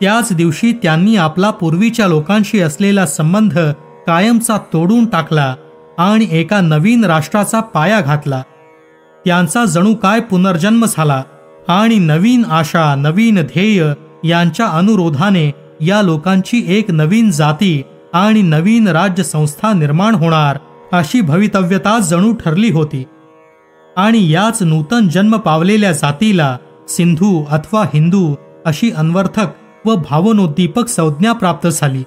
त्याच दिवशी त्यांनी आपला पूर्वीच्या लोकांशी असलेला संबंध कायमचा तोडून टाकला आणि एका नवीन राष्ट्राचा पाया घातला. त्यांचा जणू काय पुनर्जन्म झाला आणि नवीन आशा नवीन ध्येय यांच्या अनुरोधाने या लोकांची एक नवीन जाती आणि नवीन राज्य संस्था निर्माण होणार अशी भवितव्यता जणू ठरली होती. आणि याच नूतन जन्म पावलेल्या जातीला सिंधू अथवा हिंदू अशी अन्वर्थक व भावनोद्दीपक संज्ञा प्राप्त झाली.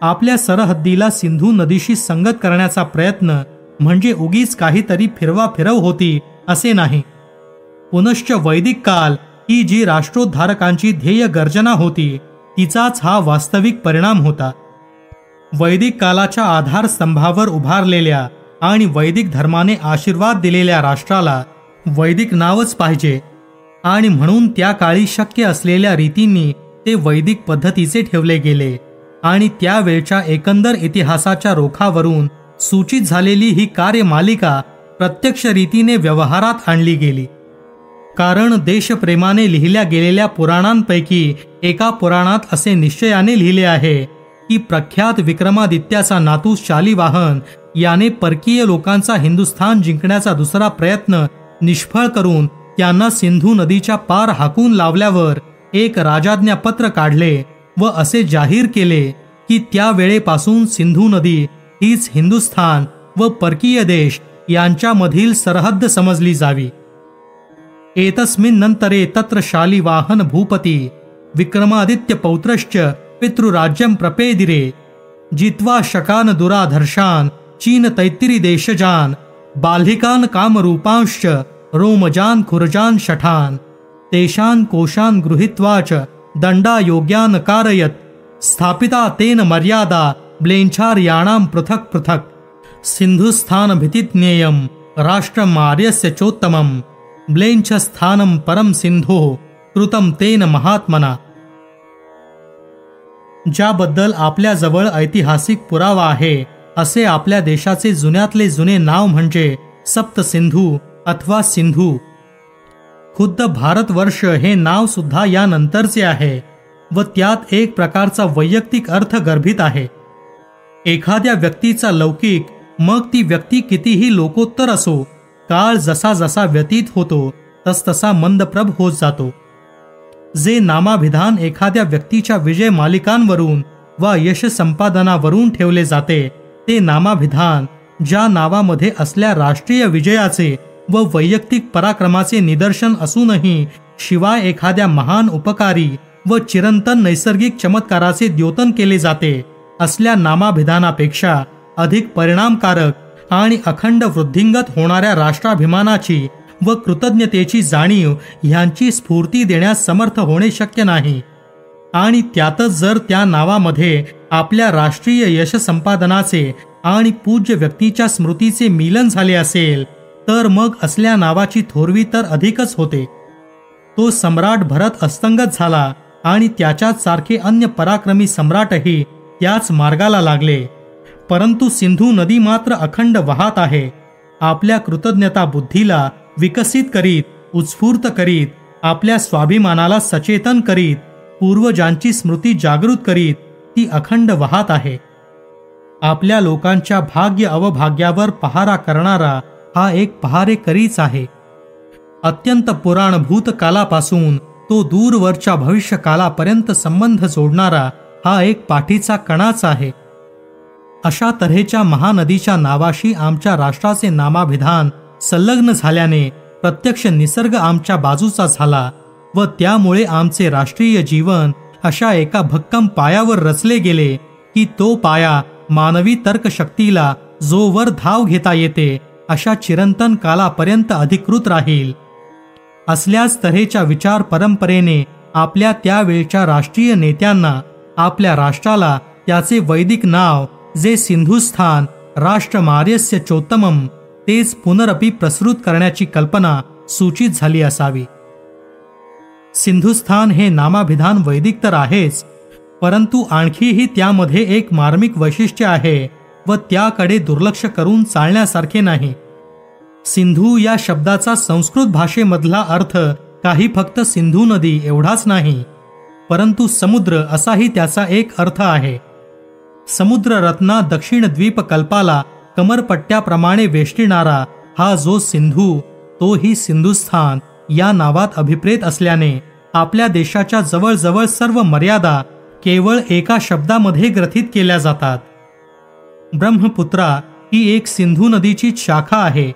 आपल्या सरहद्दीला सिंधू नदीशी संगत करण्याचा प्रयत्न म्हणजे उगीच काहीतरी फिरवा फिरव होती असे नाही. पुनश्च वैदिक काल ही जी राष्ट्रोद्धारकांची ध्येय गर्जना होती तिचाच हा वास्तविक परिणाम होता. वैदिक कालाच्या आधारस्तंभावर उभारलेल्या आणि वैदिक धर्माने आशीर्वाद दिलेल्या राष्ट्राला वैदिक नावच पाहिजे आणि म्हणून त्या काळी शक्य असलेल्या रीतींनी ते वैदिक पद्धतीचे ठेवले गेले आणि त्यावेळच्या एकंदर इतिहासाच्या रोखावरून सूचित झालेली ही कार्यमालिका प्रत्यक्ष रीतीने व्यवहारात आणली गेली. कारण देशप्रेमाने लिहिल्या गेलेल्या पुराणांपैकी एका पुराणात असे निश्चयाने लिहिले आहे की प्रख्यात विक्रमादित्याचा नातू शालिवाहन याने परकीय लोकांचा हिंदुस्थान जिंकण्याचा दुसरा प्रयत्न निष्फळ करून त्यांना सिंधू नदीच्या पार हाकून लावल्यावर एक राजाज्ञापत्र काढले व असे जाहीर केले की त्या वेळेपासून सिंधू नदी हीच हिंदुस्थान व परकीय देश यांच्यामधील सरहद्द समजली जावी. एतस्मिन् नंतरे तत्र शालिवाहन भूपती विक्रमादित्य पौत्रश्च पितृराज्यं प्रपेदिरे, जित्वा शकान दुराधर्षान, चीन तैत्तिरी देशजान, बाल्हिकान कामरूपांश्च, रोमजान खुरजान शठान, तेषान कोशान गृहीत्वा च दंडा योग्यान कारयत, स्थापिता तेन मर्यादा ब्लेंछार्याणां पृथक् पृथक्। सिंधुस्थान भितिज्ञेयं राष्ट्रमार्यस्य चोत्तमं ब्लेंछ स्थानं परम सिंधो कृतं तेन महात्मना. ज्याबद्दल आपल्याजवळ ऐतिहासिक पुरावा आहे असे आपल्या देशाचे जुन्यातले जुने नाव म्हणजे सप्तसिंधू अथवा सिंधू खुद्द भारतवर्ष हे नाव सुद्धा यानंतरचे आहे व त्यात एक प्रकारचा वैयक्तिक अर्थ गर्भित आहे. एखाद्या व्यक्तीचा लौकिक मग ती व्यक्ती कितीही लोकोत्तर असो काळ जसा जसा व्यतीत होतो तसतसा मंदप्रभ होत जातो. जे नामाभिधान एखाद्या व्यक्तीच्या विजय मालिकांवरून वा यश संपादनावरून ठेवले जाते ते नामाभिधान ज्या नावामध्ये असल्या राष्ट्रीय विजयाचे व वैयक्तिक पराक्रमाचे निदर्शन असूनही शिवाय एखाद्या महान उपकारी व चिरंतन नैसर्गिक चमत्काराचे द्योतन केले जाते असल्या नामाभिधानापेक्षा अधिक परिणामकारक आणि अखंड वृद्धिंगत होणाऱ्या राष्ट्राभिमानाची व कृतज्ञतेची जाणीव ह्यांची स्फूर्ती देण्यास समर्थ होणे शक्य नाही. आणि त्यातच जर त्या नावामध्ये आपल्या राष्ट्रीय यश संपादनाचे आणि पूज्य व्यक्तीच्या स्मृतीचे मिलन झाले असेल तर मग असल्या नावाची थोरवी तर अधिकच होते. तो सम्राट भरत अस्तंगत झाला आणि त्याच्याच सारखे अन्य पराक्रमी सम्राटही त्याच मार्गाला लागले. परंतु सिंधू नदी मात्र अखंड वाहत आहे. आपल्या कृतज्ञता बुद्धीला विकसित करीत उत्स्फूर्त करीत आपल्या स्वाभिमानाला सचेतन करीत पूर्वजांची स्मृती जागृत करीत ती अखंड वाहत आहे. आपल्या लोकांच्या भाग्य अवभाग्यावर पहारा करणारा हा एक पहारेकरीच आहे. अत्यंत पुराणभूत कालापासून तो दूरवरच्या भविष्यकालापर्यंत संबंध जोडणारा हा एक पाठीचा कणाच आहे. अशा तऱ्हेच्या महानदीच्या नावाशी आमच्या राष्ट्राचे नामाभिधान संलग्न झाल्याने प्रत्यक्ष निसर्ग आमच्या बाजूचा झाला व त्यामुळे आमचे राष्ट्रीय जीवन अशा एका भक्कम पायावर रचले गेले की तो पाया मानवी तर्कशक्तीला जोवर धाव घेता येते अशा चिरंतन कालापर्यंत अधिकृत राहील. असल्याच तऱ्हेच्या विचार परंपरेने आपल्या त्यावेळच्या राष्ट्रीय नेत्यांना आपल्या राष्ट्राला त्याचे वैदिक नाव जे सिंधुस्थान राष्ट्रमार्यस्य चोत्तमम तेच पुनरपी प्रसृत करण्याची कल्पना सूचित झाली असावी. सिंधुस्थान हे नामाभिधान वैदिक तर आहेच परंतु आणखीही त्यामध्ये एक मार्मिक वैशिष्ट्य आहे व त्याकडे दुर्लक्ष करून चालण्यासारखे नाही. सिंधू या शब्दाचा संस्कृत भाषेमधला अर्थ काही फक्त सिंधू नदी एवढाच नाही परंतु समुद्र असाही त्याचा एक अर्थ आहे. समुद्र रत्ना दक्षिण द्वीपकल्पाला कमरपट्ट्याप्रमाणे वेष्टिणारा हा जो सिंधू तोही सिंधुस्थान या नावात अभिप्रेत असल्याने आपल्या देशाच्या जवळजवळ सर्व मर्यादा केवळ एका शब्दामध्ये ग्रथित केल्या जातात. ब्रह्मपुत्रा ही एक सिंधू नदीची शाखा आहे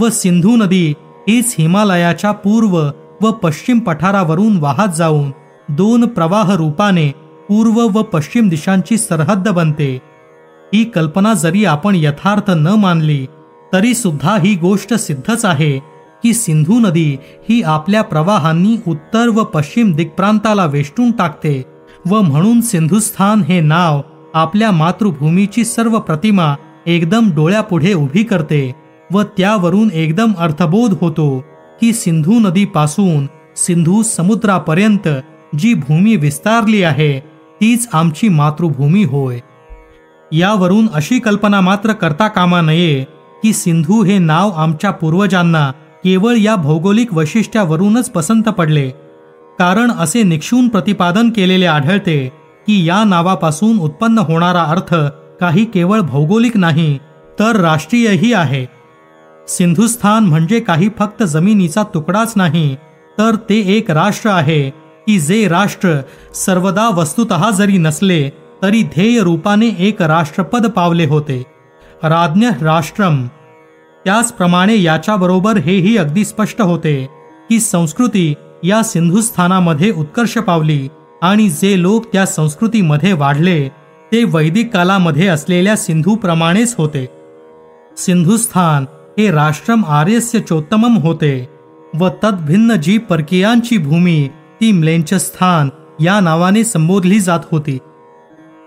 व सिंधू नदी हीच हिमालयाच्या पूर्व व पश्चिम पठारावरून वाहत जाऊन दोन प्रवाह रूपाने पूर्व व पश्चिम दिशांची सरहद्द बनते. ही कल्पना जरी आपण यथार्थ न मानली तरी सुद्धा ही गोष्ट सिद्धच आहे की सिंधू नदी ही आपल्या प्रवाहांनी उत्तर व पश्चिम दिग्प्रांताला वेष्टून टाकते व म्हणून सिंधुस्थान हे नाव आपल्या मातृभूमीची सर्व प्रतिमा एकदम डोळ्यापुढे उभी करते व त्यावरून एकदम अर्थबोध होतो की सिंधू नदीपासून सिंधू समुद्रापर्यंत जी भूमी विस्तारली आहे तीच आमची मातृभूमी होय. यावरून अशी कल्पना मात्र करता कामा नये की सिंधू हे नाव आमच्या पूर्वजांना केवळ या भौगोलिक वैशिष्ट्यावरूनच पसंत पडले. कारण असे निक्षून प्रतिपादन केलेले आढळते की या नावापासून उत्पन्न होणारा अर्थ काही केवळ भौगोलिक नाही तर राष्ट्रीयही आहे. सिंधुस्थान म्हणजे काही फक्त जमिनीचा तुकडाच नाही तर ते एक राष्ट्र आहे की जे राष्ट्र सर्वदा वस्तुत जरी नसले तरी ध्येय रूपाने एक राष्ट्रपद पावले होते. राज्ञ राष्ट्रम. त्याचप्रमाणे याच्याबरोबर हेही अगदी स्पष्ट होते की संस्कृती या सिंधुस्थानामध्ये उत्कर्ष पावली आणि जे लोक त्या संस्कृतीमध्ये वाढले ते वैदिक कालामध्ये असलेल्या सिंधूप्रमाणेच होते. सिंधुस्थान हे राष्ट्रम आर्यस्य चोत्तमम होते व तद्भिन्न जी परकीयांची भूमी ती म्लेंचस्थान या नावाने संबोधली जात होती.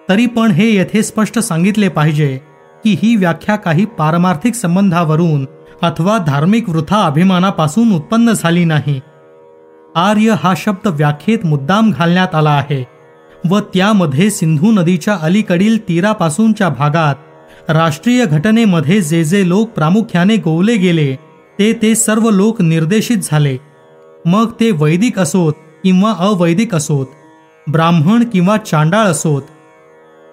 तरी पण हे येथे स्पष्ट सांगितले पाहिजे की ही व्याख्या काही पारमार्थिक संबंधावरून अथवा धार्मिक वृथा अभिमानापासून उत्पन्न झाली नाही. आर्य हा शब्द व्याख्येत मुद्दाम घालण्यात आला आहे व त्यामध्ये सिंधू नदीच्या अलीकडील तीरापासूनच्या भागात राष्ट्रीय घटनेमध्ये जे जे लोक प्रामुख्याने गोवले गेले ते ते सर्व लोक निर्देशित झाले. मग ते वैदिक असोत किंवा अवैदिक असोत ब्राह्मण किंवा चांडाळ असोत.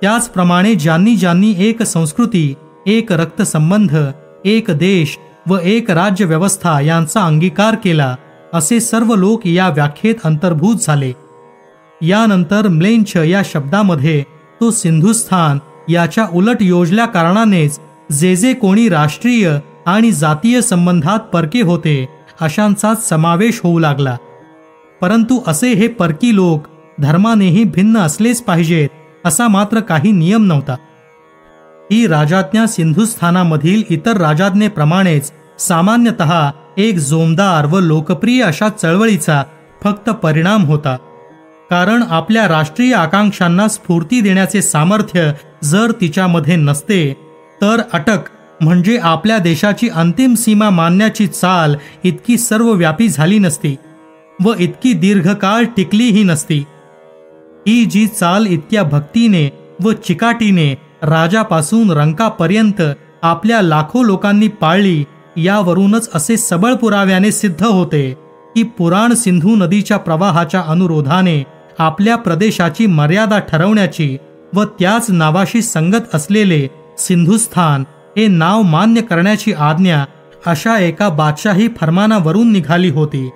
त्याचप्रमाणे ज्यांनी ज्यांनी एक संस्कृती एक रक्तसंबंध एक देश व एक राज्य व्यवस्था यांचा अंगीकार केला असे सर्व लोक या व्याख्येत अंतर्भूत झाले. यानंतर म्लेंछ या शब्दामध्ये तो सिंधुस्थान याच्या उलट योजल्या कारणानेच जे जे कोणी राष्ट्रीय आणि जातीय संबंधात परके होते अशांचाच समावेश होऊ लागला. परंतु असे हे परकी लोक धर्मानेही भिन्न असलेच पाहिजेत असा मात्र काही नियम नव्हता. ही राजाज्ञा सिंधुस्थानामधील इतर राजाज्ञेप्रमाणेच सामान्यतः एक जोमदार व लोकप्रिय अशा चळवळीचा फक्त परिणाम होता. कारण आपल्या राष्ट्रीय आकांक्षांना स्फूर्ती देण्याचे सामर्थ्य जर तिच्यामध्ये नसते तर अटक म्हणजे आपल्या देशाची अंतिम सीमा मानण्याची चाल इतकी सर्वव्यापी झाली नसती. व इतकी दीर्घकाळ टिकलीही नसती. ही जी चाल इतक्या भक्तीने व चिकाटीने राजापासून रंकापर्यंत आपल्या लाखो लोकांनी पाळली यावरूनच असे सबळ पुराव्याने सिद्ध होते की पुराण सिंधू नदीच्या प्रवाहाच्या अनुरोधाने आपल्या प्रदेशाची मर्यादा ठरवण्याची व त्याच नावाशी संगत असलेले सिंधुस्थान हे नाव मान्य करण्याची आज्ञा अशा एका बादशाही फरमानावरून निघाली होती.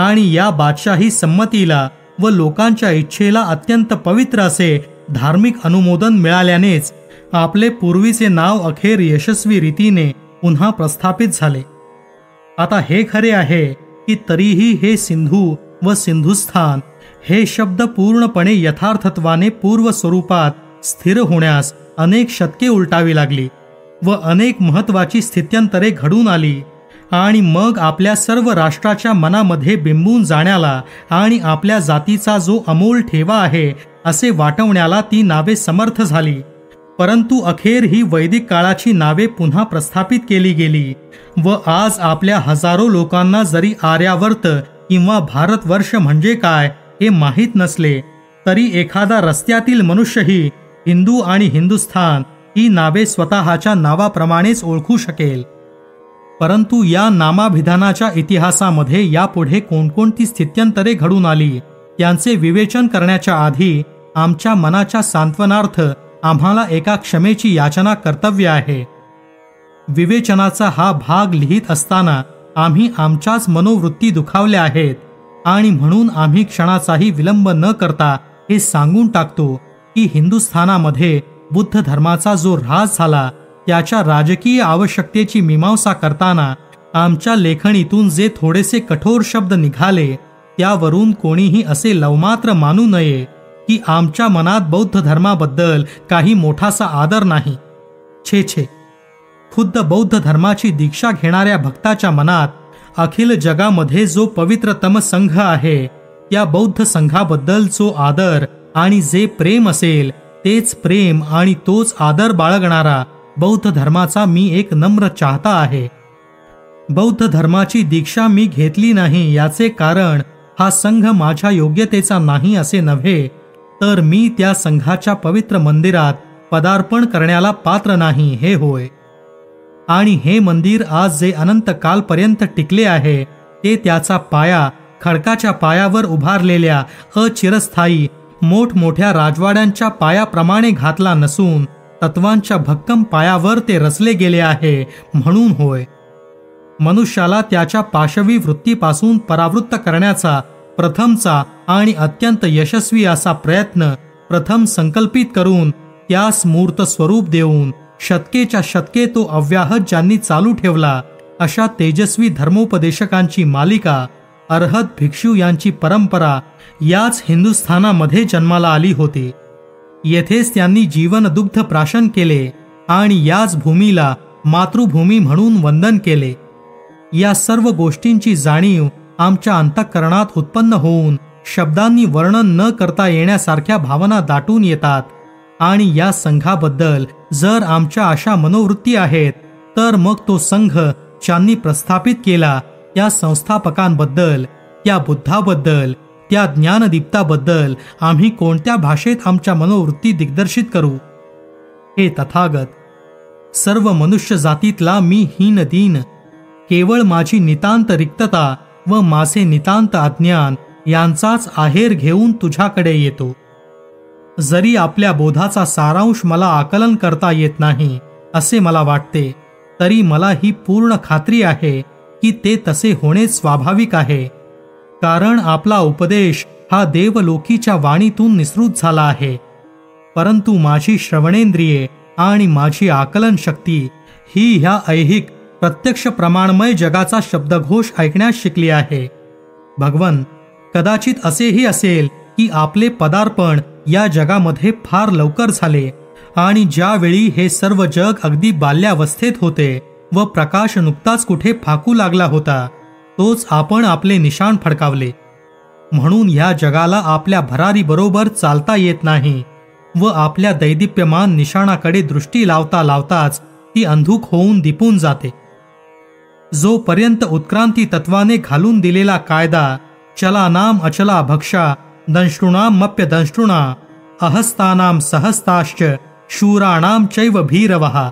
आणि या बादशाही संमतीला व लोकांच्या इच्छेला अत्यंत पवित्र असे धार्मिक अनुमोदन मिळाल्यानेच आपले पूर्वीचे नाव अखेर यशस्वी रीतीने पुन्हा प्रस्थापित झाले. आता हे खरे आहे की तरीही हे सिंधू व सिंधुस्थान हे शब्द पूर्णपणे यथार्थत्वाने पूर्व स्वरूपात स्थिर होण्यास अनेक शतके उलटावी लागली व अनेक महत्वाची स्थित्यंतरे घडून आली. आणि मग आपल्या सर्व राष्ट्राच्या मनामध्ये बिंबून जाण्याला आणि आपल्या जातीचा जो अमोल ठेवा आहे असे वाटवण्याला ती नावे समर्थ झाली. परंतु अखेर ही वैदिक काळाची नावे पुन्हा प्रस्थापित केली गेली व आज आपल्या हजारो लोकांना जरी आर्यावर्त किंवा भारतवर्ष म्हणजे काय हे माहीत नसले तरी एखादा रस्त्यातील मनुष्यही हिंदू आणि हिंदुस्थान ही नावे स्वतःच्या नावाप्रमाणेच ओळखू शकेल. परंतु या नामाभिधानाच्या इतिहासामध्ये यापुढे कोणकोणती स्थित्यंतरे घडून आली त्यांचे विवेचन करण्याच्या आधी आमच्या मनाच्या सांत्वनार्थ आम्हाला एका क्षमेची याचना कर्तव्य आहे. विवेचनाचा हा भाग लिहित असताना आम्ही आमच्याच मनोवृत्ती दुखावल्या आहेत आणि म्हणून आम्ही क्षणाचाही विलंब न करता हे सांगून टाकतो की हिंदुस्थानामध्ये बुद्ध धर्माचा जो ऱ्हास झाला त्याच्या राजकीय आवश्यकतेची मीमांसा करताना आमच्या लेखणीतून जे थोडेसे कठोर शब्द निघाले त्यावरून कोणीही असे लवमात्र मानू नये की आमच्या मनात बौद्ध धर्माबद्दल काही मोठासा आदर नाही. छे छे. खुद्द बौद्ध धर्माची दीक्षा घेणाऱ्या भक्ताच्या मनात अखिल जगामध्ये जो पवित्रतम संघ आहे त्या बौद्ध संघाबद्दल जो आदर आणि जे प्रेम असेल तेच प्रेम आणि तोच आदर बाळगणारा बौद्ध धर्माचा मी एक नम्र चाहता आहे. बौद्ध धर्माची दीक्षा मी घेतली नाही याचे कारण हा संघ माझ्या योग्यतेचा नाही असे नव्हे तर मी त्या संघाच्या पवित्र मंदिरात पदार्पण करण्याला पात्र नाही हे होय. आणि हे मंदिर आज जे अनंत कालपर्यंत टिकले आहे ते त्याचा पाया खडकाच्या पायावर उभारलेल्या अचिरस्थायी मोठमोठ्या राजवाड्यांच्या पायाप्रमाणे घातला नसून तत्वांच्या भक्कम पायावर ते रचले गेले आहे म्हणून होय. मनुष्याला त्याच्या पाशवी वृत्तीपासून परावृत्त करण्याचा प्रथमचा आणि अत्यंत यशस्वी असा प्रयत्न प्रथम संकल्पित करून त्यास मूर्त स्वरूप देऊन शतकेच्या शतके तो अव्याहत ज्यांनी चालू ठेवला अशा तेजस्वी धर्मोपदेशकांची मालिका अर्हत भिक्षू यांची परंपरा याच हिंदुस्थानामध्ये जन्माला आली होती. येथेच त्यांनी जीवन दुग्ध प्राशन केले आणि याच भूमीला मातृभूमी म्हणून वंदन केले. या सर्व गोष्टींची जाणीव आमच्या अंतःकरणात उत्पन्न होऊन शब्दांनी वर्णन न करता येण्यासारख्या भावना दाटून येतात आणि या संघाबद्दल जर आमच्या अशा मनोवृत्ती आहेत तर मग तो संघ ज्यांनी प्रस्थापित केला त्या संस्थापकांबद्दल त्या बुद्धाबद्दल त्या ज्ञानदीप्ताबद्दल आम्ही कोणत्या भाषेत आमच्या मनोवृत्ती दिग्दर्शित करू? हे तथागत सर्व मनुष्य जातीतला मी हीन दीन केवळ माझी नितांत रिक्तता व माझे नितांत अज्ञान यांचाच आहेर घेऊन तुझ्याकडे येतो. जरी आपल्या बोधाचा सारांश मला आकलन करता येत नाही असे मला वाटते तरी मला ही पूर्ण खात्री आहे की ते तसे होणे स्वाभाविक आहे. कारण आपला उपदेश हा देवलोकीच्या वाणीतून निसृत झाला आहे. परंतु माझी श्रवणेंद्रिये आणि माझी आकलन शक्ती ही ह्या ऐहिक प्रत्यक्ष प्रमाणमय जगाचा शब्दघोष ऐकण्यास शिकली आहे. भगवन कदाचित असेही असेल की आपले पदार्पण या जगामध्ये फार लवकर झाले आणि ज्यावेळी हे सर्व जग अगदी बाल्यावस्थेत होते व प्रकाश नुकताच कुठे फाकू लागला होता. तोच आपण आपले निशाण फडकावले. म्हणून ह्या जगाला आपल्या भरारी बरोबर चालता येत नाही व आपल्या दैदिप्यमान निशाणाकडे दृष्टी लावता लावताच ती अंधुक होऊन दिपून जाते. जोपर्यंत उत्क्रांती तत्वाने घालून दिलेला कायदा चलानाम अचला भक्षा दंष्टृणाम मप्य दंष्टृणा अहस्तानाम सहस्ताश्च शूराणाम चैव भीरवहा.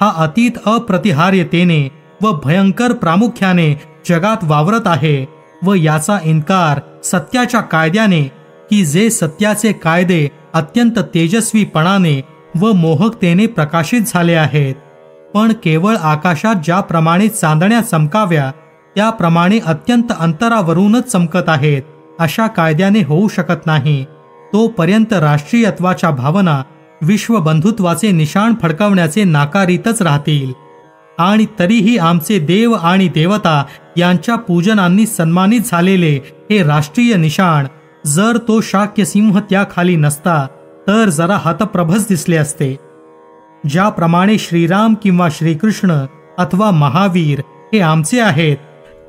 हा अतीत अप्रतिहार्यतेने व भयंकर प्रामुख्याने जगात वावरत आहे व याचा इन्कार सत्याच्या कायद्याने की जे सत्याचे कायदे अत्यंत तेजस्वीपणाने व मोहकतेने प्रकाशित झाले आहेत. पण केवळ आकाशात ज्याप्रमाणे चांदण्या चमकाव्या त्याप्रमाणे अत्यंत अंतरावरूनच चमकत आहेत अशा कायद्याने होऊ शकत नाही. तोपर्यंत राष्ट्रीयत्वाच्या भावना विश्वबंधुत्वाचे निशाण फडकवण्याचे नाकारीतच राहतील. आणि तरीही आमचे देव आणि देवता यांच्या पूजनांनी सन्मानित झालेले हे राष्ट्रीय निशाण. जर तो शाक्यसिंह त्याखाली नसता तर जरा हतप्रभच दिसले असते. ज्याप्रमाणे श्रीराम किंवा श्रीकृष्ण अथवा महावीर हे आमचे आहेत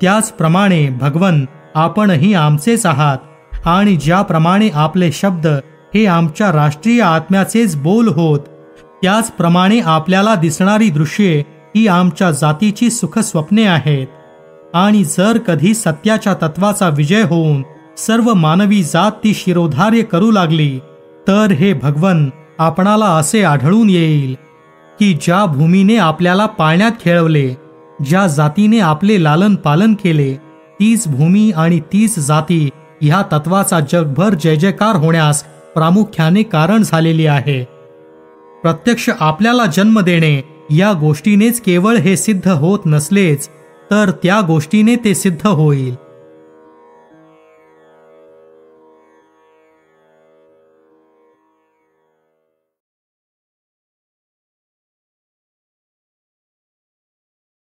त्याचप्रमाणे भगवन आपणही आमचेच आहात. आणि ज्याप्रमाणे आपले शब्द हे आमच्या राष्ट्रीय आत्म्याचेच बोल होत त्याचप्रमाणे आपल्याला दिसणारी दृश्ये ही आमच्या जातीची सुखस्वप्ने आहेत. आणि जर कधी सत्याच्या तत्वाचा विजय होऊन सर्व मानवी जात ती शिरोधार्य करू लागली तर हे भगवन आपणाला असे आढळून येईल की ज्या भूमीने आपल्याला पाळण्यात खेळवले ज्या जातीने आपले लालन पालन केले तीच भूमी आणि तीच जाती ह्या तत्वाचा जगभर जय जयकार होण्यास प्रामुख्याने कारण झालेली आहे. प्रत्यक्ष आपल्याला जन्म देणे या गोष्टीनेच केवळ हे सिद्ध होत नसलेच तर त्या गोष्टीने ते सिद्ध होईल.